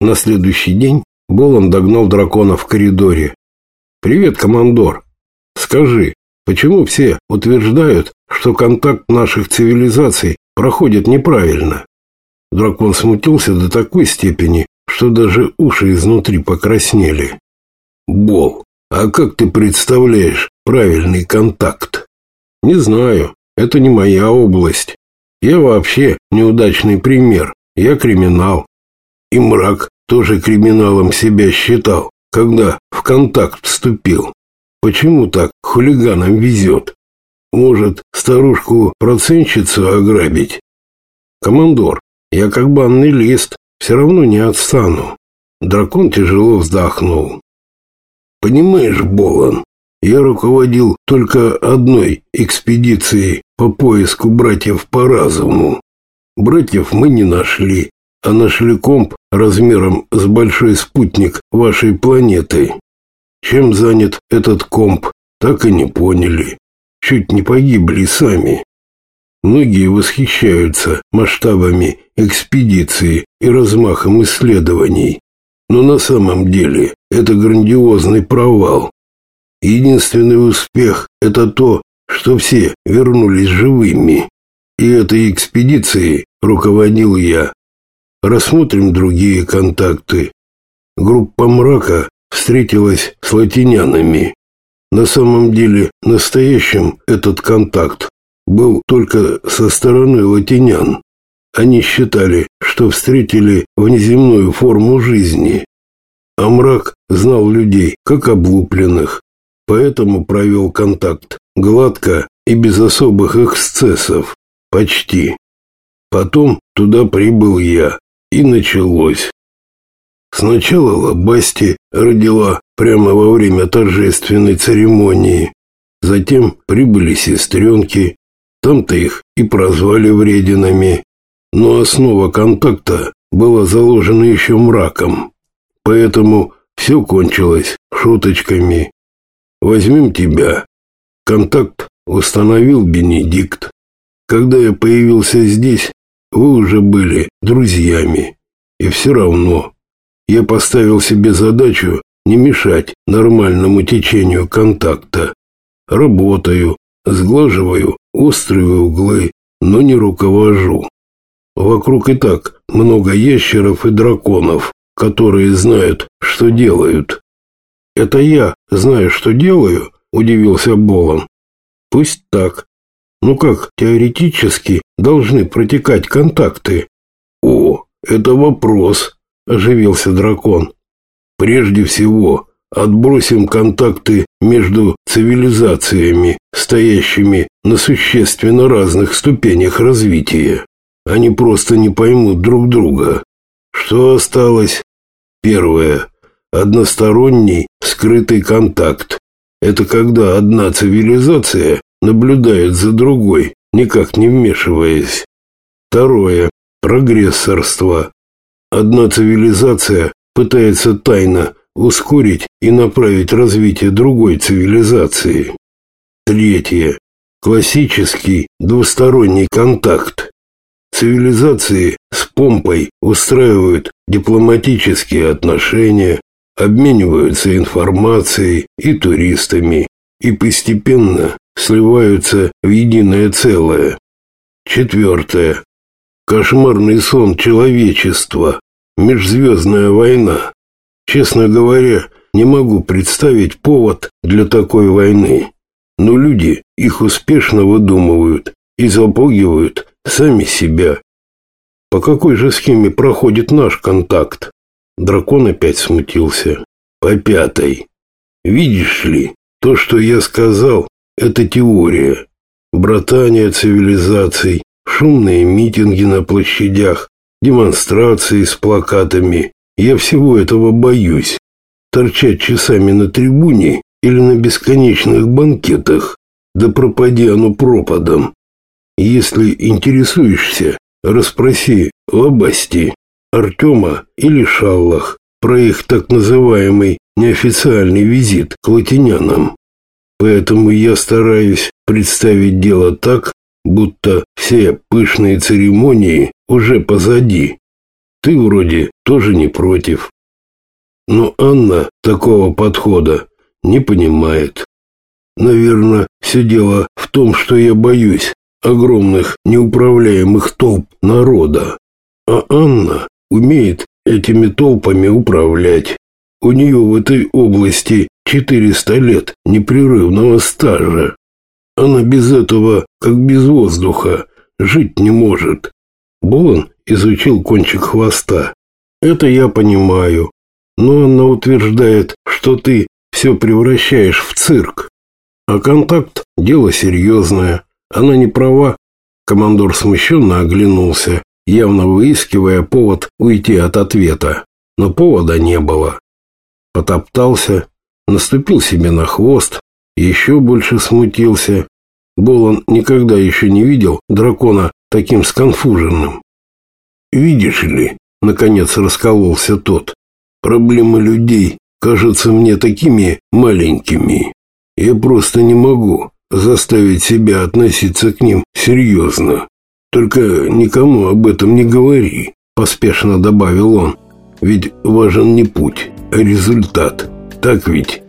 На следующий день Болон догнал дракона в коридоре. «Привет, командор. Скажи, почему все утверждают, что контакт наших цивилизаций проходит неправильно?» Дракон смутился до такой степени, что даже уши изнутри покраснели. «Бол, а как ты представляешь правильный контакт?» «Не знаю. Это не моя область. Я вообще неудачный пример. Я криминал. И мрак тоже криминалом себя считал, когда в контакт вступил. Почему так хулиганам везет? Может, старушку-процентщицу ограбить? Командор, я как банный лист, все равно не отстану. Дракон тяжело вздохнул. Понимаешь, Болан, я руководил только одной экспедицией по поиску братьев по разуму. Братьев мы не нашли, а нашли комп размером с большой спутник вашей планеты. Чем занят этот комп, так и не поняли. Чуть не погибли сами. Многие восхищаются масштабами экспедиции и размахом исследований, но на самом деле это грандиозный провал. Единственный успех – это то, что все вернулись живыми. И этой экспедицией руководил я. Рассмотрим другие контакты. Группа «Мрака» встретилась с латинянами. На самом деле, настоящим этот контакт был только со стороны латинян. Они считали, что встретили внеземную форму жизни. А мрак знал людей, как облупленных, поэтому провел контакт гладко и без особых эксцессов. Почти. Потом туда прибыл я, и началось. Сначала Лабасти родила прямо во время торжественной церемонии. Затем прибыли сестренки. Там-то их и прозвали врединами. Но основа контакта была заложена еще мраком. Поэтому все кончилось шуточками. Возьмем тебя. Контакт установил Бенедикт. Когда я появился здесь, вы уже были друзьями. И все равно я поставил себе задачу не мешать нормальному течению контакта. Работаю, сглаживаю острые углы, но не руковожу. Вокруг и так много ящеров и драконов, которые знают, что делают. «Это я знаю, что делаю?» – удивился Болон. «Пусть так. Ну как теоретически должны протекать контакты?» «О, это вопрос», – оживился дракон. «Прежде всего, отбросим контакты между цивилизациями, стоящими на существенно разных ступенях развития. Они просто не поймут друг друга. Что осталось? Первое. Односторонний скрытый контакт. Это когда одна цивилизация наблюдает за другой, никак не вмешиваясь. Второе. Прогрессорство. Одна цивилизация пытается тайно ускорить и направить развитие другой цивилизации. Третье. Классический двусторонний контакт. Цивилизации с помпой устраивают дипломатические отношения, обмениваются информацией и туристами и постепенно сливаются в единое целое. Четвертое. Кошмарный сон человечества. Межзвездная война. Честно говоря, не могу представить повод для такой войны. Но люди их успешно выдумывают и запугивают сами себя. По какой же схеме проходит наш контакт? Дракон опять смутился. По пятой. Видишь ли, то, что я сказал, это теория. Братание цивилизаций, шумные митинги на площадях, демонстрации с плакатами. Я всего этого боюсь. Торчать часами на трибуне или на бесконечных банкетах. Да пропади оно пропадом. Если интересуешься, расспроси Лобасти. Артема или Шаллах про их так называемый неофициальный визит к латинянам. Поэтому я стараюсь представить дело так, будто все пышные церемонии уже позади. Ты вроде тоже не против. Но Анна такого подхода не понимает. Наверное, все дело в том, что я боюсь огромных неуправляемых толп народа. А Анна умеет этими толпами управлять. У нее в этой области 400 лет непрерывного стажа. Она без этого, как без воздуха, жить не может. Болон изучил кончик хвоста. Это я понимаю. Но она утверждает, что ты все превращаешь в цирк. А контакт – дело серьезное. Она не права. Командор смущенно оглянулся, явно выискивая повод уйти от ответа. Но повода не было. Потоптался, наступил себе на хвост, еще больше смутился. Болон никогда еще не видел дракона таким сконфуженным. «Видишь ли», — наконец раскололся тот, — «проблемы людей кажутся мне такими маленькими. Я просто не могу заставить себя относиться к ним серьезно. Только никому об этом не говори», — поспешно добавил он. «Ведь важен не путь, а результат так ведь?